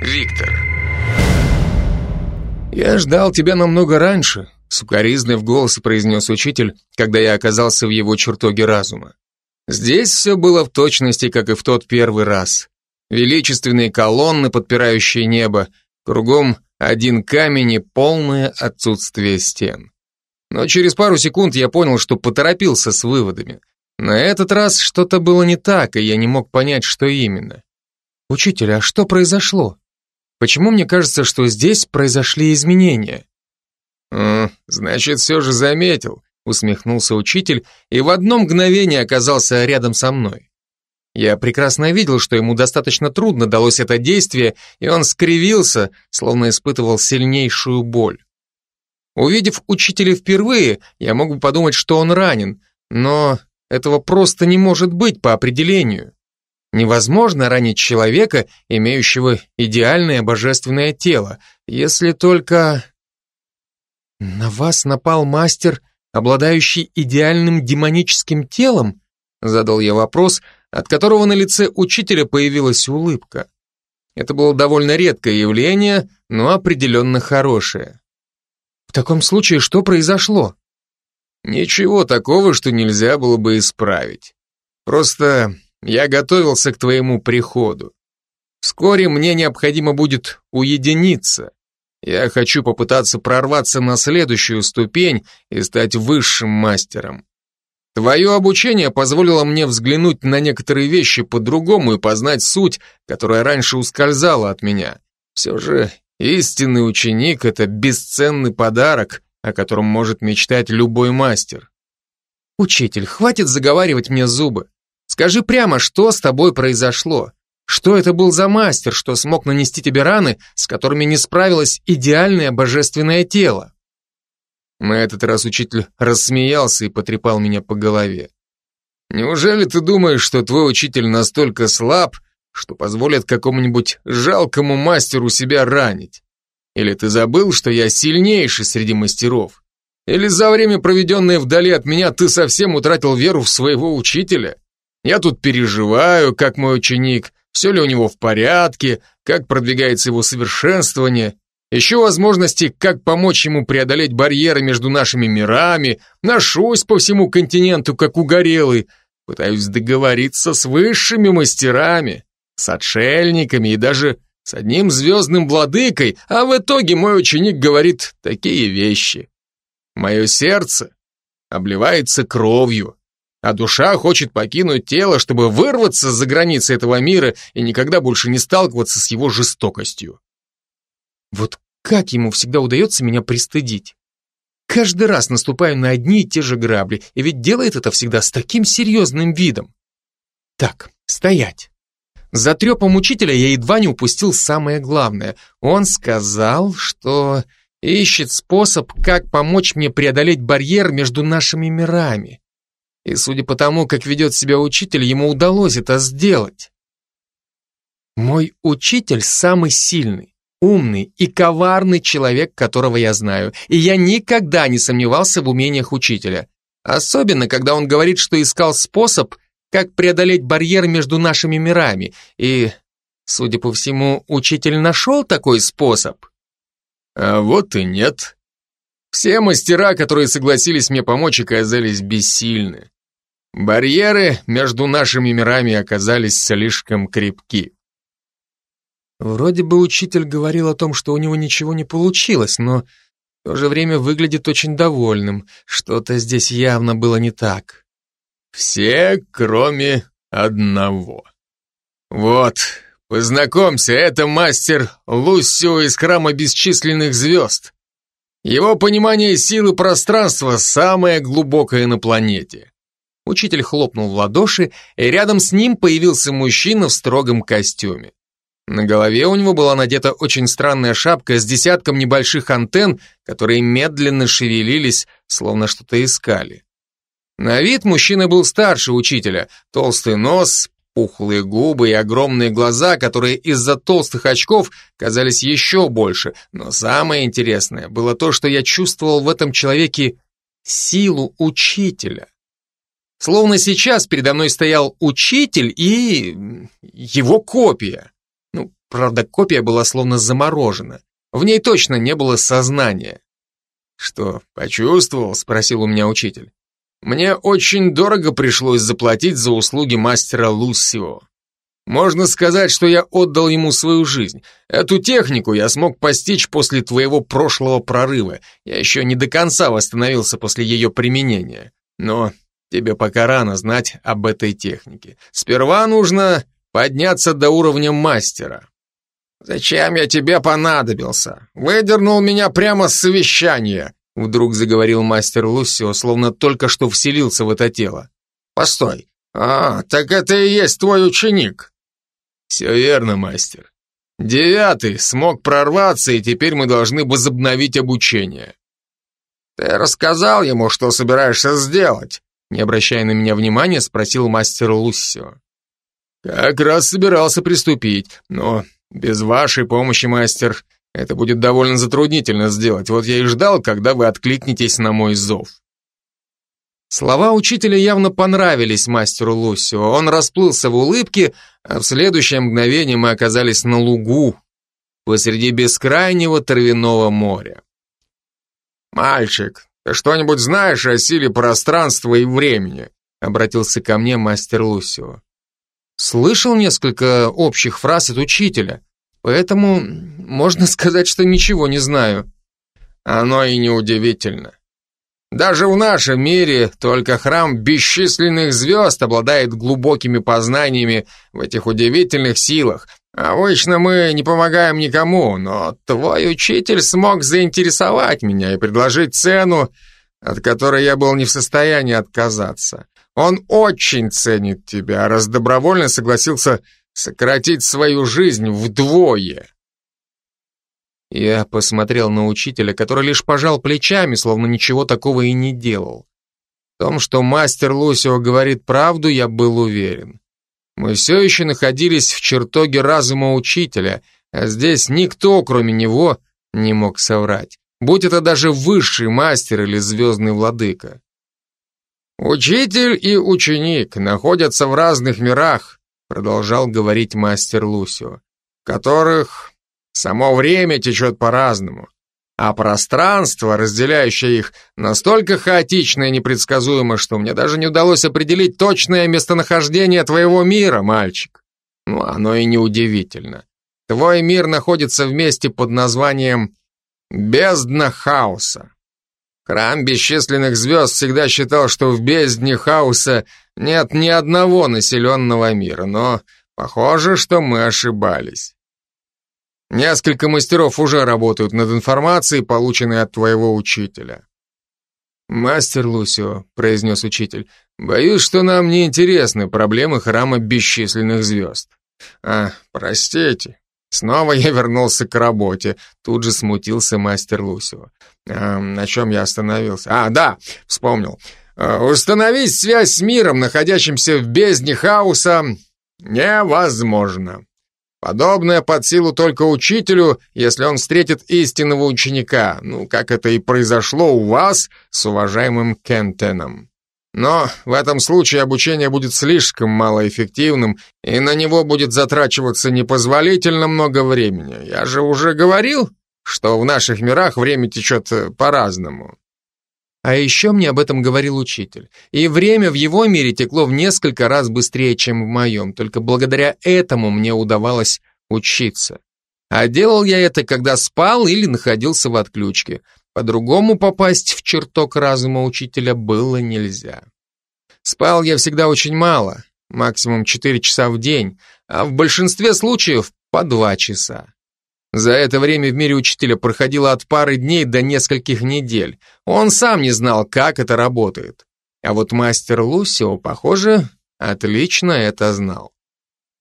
Виктор. «Я ждал тебя намного раньше», — сукоризный в голос произнес учитель, когда я оказался в его чертоге разума. Здесь все было в точности, как и в тот первый раз. Величественные колонны, подпирающие небо, кругом один камень и полное отсутствие стен. Но через пару секунд я понял, что поторопился с выводами. На этот раз что-то было не так, и я не мог понять, что именно. «Учитель, а что произошло? Почему мне кажется, что здесь произошли изменения?» «М, «Значит, все же заметил», — усмехнулся учитель и в одно мгновение оказался рядом со мной. Я прекрасно видел, что ему достаточно трудно далось это действие, и он скривился, словно испытывал сильнейшую боль. Увидев учителя впервые, я мог бы подумать, что он ранен, но этого просто не может быть по определению. Невозможно ранить человека, имеющего идеальное божественное тело, если только... На вас напал мастер, обладающий идеальным демоническим телом? Задал я вопрос, от которого на лице учителя появилась улыбка. Это было довольно редкое явление, но определенно хорошее. В таком случае что произошло? Ничего такого, что нельзя было бы исправить. Просто я готовился к твоему приходу. Вскоре мне необходимо будет уединиться. Я хочу попытаться прорваться на следующую ступень и стать высшим мастером. Твое обучение позволило мне взглянуть на некоторые вещи по-другому и познать суть, которая раньше ускользала от меня. Все же истинный ученик — это бесценный подарок, о котором может мечтать любой мастер. Учитель, хватит заговаривать мне зубы. Скажи прямо, что с тобой произошло? Что это был за мастер, что смог нанести тебе раны, с которыми не справилось идеальное божественное тело? На этот раз учитель рассмеялся и потрепал меня по голове. Неужели ты думаешь, что твой учитель настолько слаб, что позволит какому-нибудь жалкому мастеру себя ранить? Или ты забыл, что я сильнейший среди мастеров? Или за время, проведенное вдали от меня, ты совсем утратил веру в своего учителя? Я тут переживаю, как мой ученик, все ли у него в порядке, как продвигается его совершенствование. Ищу возможности, как помочь ему преодолеть барьеры между нашими мирами, ношусь по всему континенту, как угорелый, пытаюсь договориться с высшими мастерами, с отшельниками и даже с одним звездным владыкой, а в итоге мой ученик говорит такие вещи. Мое сердце обливается кровью, а душа хочет покинуть тело, чтобы вырваться за границы этого мира и никогда больше не сталкиваться с его жестокостью. Вот как ему всегда удается меня пристыдить? Каждый раз наступаю на одни и те же грабли, и ведь делает это всегда с таким серьезным видом. Так, стоять. За трепом учителя я едва не упустил самое главное. Он сказал, что ищет способ, как помочь мне преодолеть барьер между нашими мирами. И судя по тому, как ведет себя учитель, ему удалось это сделать. Мой учитель самый сильный, умный и коварный человек, которого я знаю, и я никогда не сомневался в умениях учителя. Особенно, когда он говорит, что искал способ, как преодолеть барьер между нашими мирами, и, судя по всему, учитель нашел такой способ. А вот и нет. Все мастера, которые согласились мне помочь, оказались бессильны. Барьеры между нашими мирами оказались слишком крепки. Вроде бы учитель говорил о том, что у него ничего не получилось, но в то же время выглядит очень довольным. Что-то здесь явно было не так. Все, кроме одного. Вот, познакомься, это мастер Лусио из храма бесчисленных звезд. Его понимание силы пространства самое глубокое на планете. Учитель хлопнул в ладоши, и рядом с ним появился мужчина в строгом костюме. На голове у него была надета очень странная шапка с десятком небольших антенн, которые медленно шевелились, словно что-то искали. На вид мужчина был старше учителя, толстый нос, пухлые губы и огромные глаза, которые из-за толстых очков казались еще больше, но самое интересное было то, что я чувствовал в этом человеке силу учителя. Словно сейчас передо мной стоял учитель и его копия. Ну, правда копия была словно заморожена. В ней точно не было сознания. «Что, почувствовал?» — спросил у меня учитель. «Мне очень дорого пришлось заплатить за услуги мастера Лусио. Можно сказать, что я отдал ему свою жизнь. Эту технику я смог постичь после твоего прошлого прорыва. Я еще не до конца восстановился после ее применения. Но тебе пока рано знать об этой технике. Сперва нужно подняться до уровня мастера. «Зачем я тебе понадобился? Выдернул меня прямо с совещания», вдруг заговорил мастер Лусио, словно только что вселился в это тело. «Постой, а, так это и есть твой ученик». «Все верно, мастер. Девятый смог прорваться, и теперь мы должны возобновить обучение». «Ты рассказал ему, что собираешься сделать?» Не обращая на меня внимания, спросил мастер Луссио. «Как раз собирался приступить, но без вашей помощи, мастер, это будет довольно затруднительно сделать. Вот я и ждал, когда вы откликнетесь на мой зов. Слова учителя явно понравились мастеру Лусио. Он расплылся в улыбке, а в следующее мгновение мы оказались на лугу, посреди бескрайнего травяного моря. «Мальчик, ты что-нибудь знаешь о силе пространства и времени?» обратился ко мне мастер Лусио. Слышал несколько общих фраз от учителя, поэтому можно сказать, что ничего не знаю. Оно и не удивительно. Даже в нашем мире только храм бесчисленных звезд обладает глубокими познаниями в этих удивительных силах. Обычно мы не помогаем никому, но твой учитель смог заинтересовать меня и предложить цену, от которой я был не в состоянии отказаться. Он очень ценит тебя, раз добровольно согласился сократить свою жизнь вдвое. Я посмотрел на учителя, который лишь пожал плечами, словно ничего такого и не делал. В том, что мастер Лусио говорит правду, я был уверен. Мы все еще находились в чертоге разума учителя, а здесь никто, кроме него, не мог соврать. Будь это даже высший мастер или звездный владыка. «Учитель и ученик находятся в разных мирах», продолжал говорить мастер Лусио, которых само время течет по-разному, а пространство, разделяющее их, настолько хаотично и непредсказуемо, что мне даже не удалось определить точное местонахождение твоего мира, мальчик. Ну, оно и не удивительно. Твой мир находится в месте под названием «Бездна хаоса». Храм бесчисленных звезд всегда считал, что в бездне хаоса нет ни одного населенного мира, но похоже, что мы ошибались. Несколько мастеров уже работают над информацией, полученной от твоего учителя. «Мастер Лусио», — произнес учитель, — «боюсь, что нам не интересны проблемы храма бесчисленных звезд». «А, простите, Снова я вернулся к работе. Тут же смутился мастер Лусио. А, на чем я остановился? А, да, вспомнил. А, установить связь с миром, находящимся в бездне хаоса, невозможно. Подобное под силу только учителю, если он встретит истинного ученика, ну, как это и произошло у вас с уважаемым Кентеном. Но в этом случае обучение будет слишком малоэффективным, и на него будет затрачиваться непозволительно много времени. Я же уже говорил, что в наших мирах время течет э, по-разному. А еще мне об этом говорил учитель. И время в его мире текло в несколько раз быстрее, чем в моем. Только благодаря этому мне удавалось учиться. А делал я это, когда спал или находился в отключке. По-другому попасть в чертог разума учителя было нельзя. Спал я всегда очень мало, максимум 4 часа в день, а в большинстве случаев по 2 часа. За это время в мире учителя проходило от пары дней до нескольких недель. Он сам не знал, как это работает. А вот мастер Лусио, похоже, отлично это знал.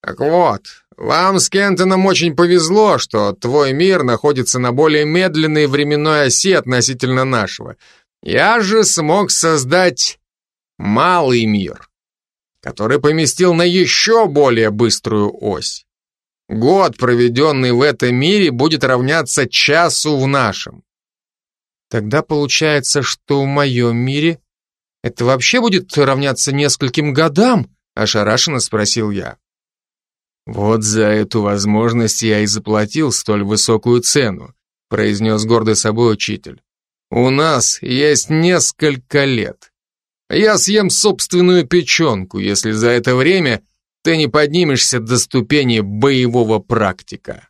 Так вот, вам с Кентоном очень повезло, что твой мир находится на более медленной временной оси относительно нашего. Я же смог создать малый мир, который поместил на еще более быструю ось. Год, проведенный в этом мире, будет равняться часу в нашем. Тогда получается, что в моем мире это вообще будет равняться нескольким годам, ошарашенно спросил я. Вот за эту возможность я и заплатил столь высокую цену, произнес гордый собой учитель. У нас есть несколько лет. Я съем собственную печенку, если за это время ты не поднимешься до ступени боевого практика.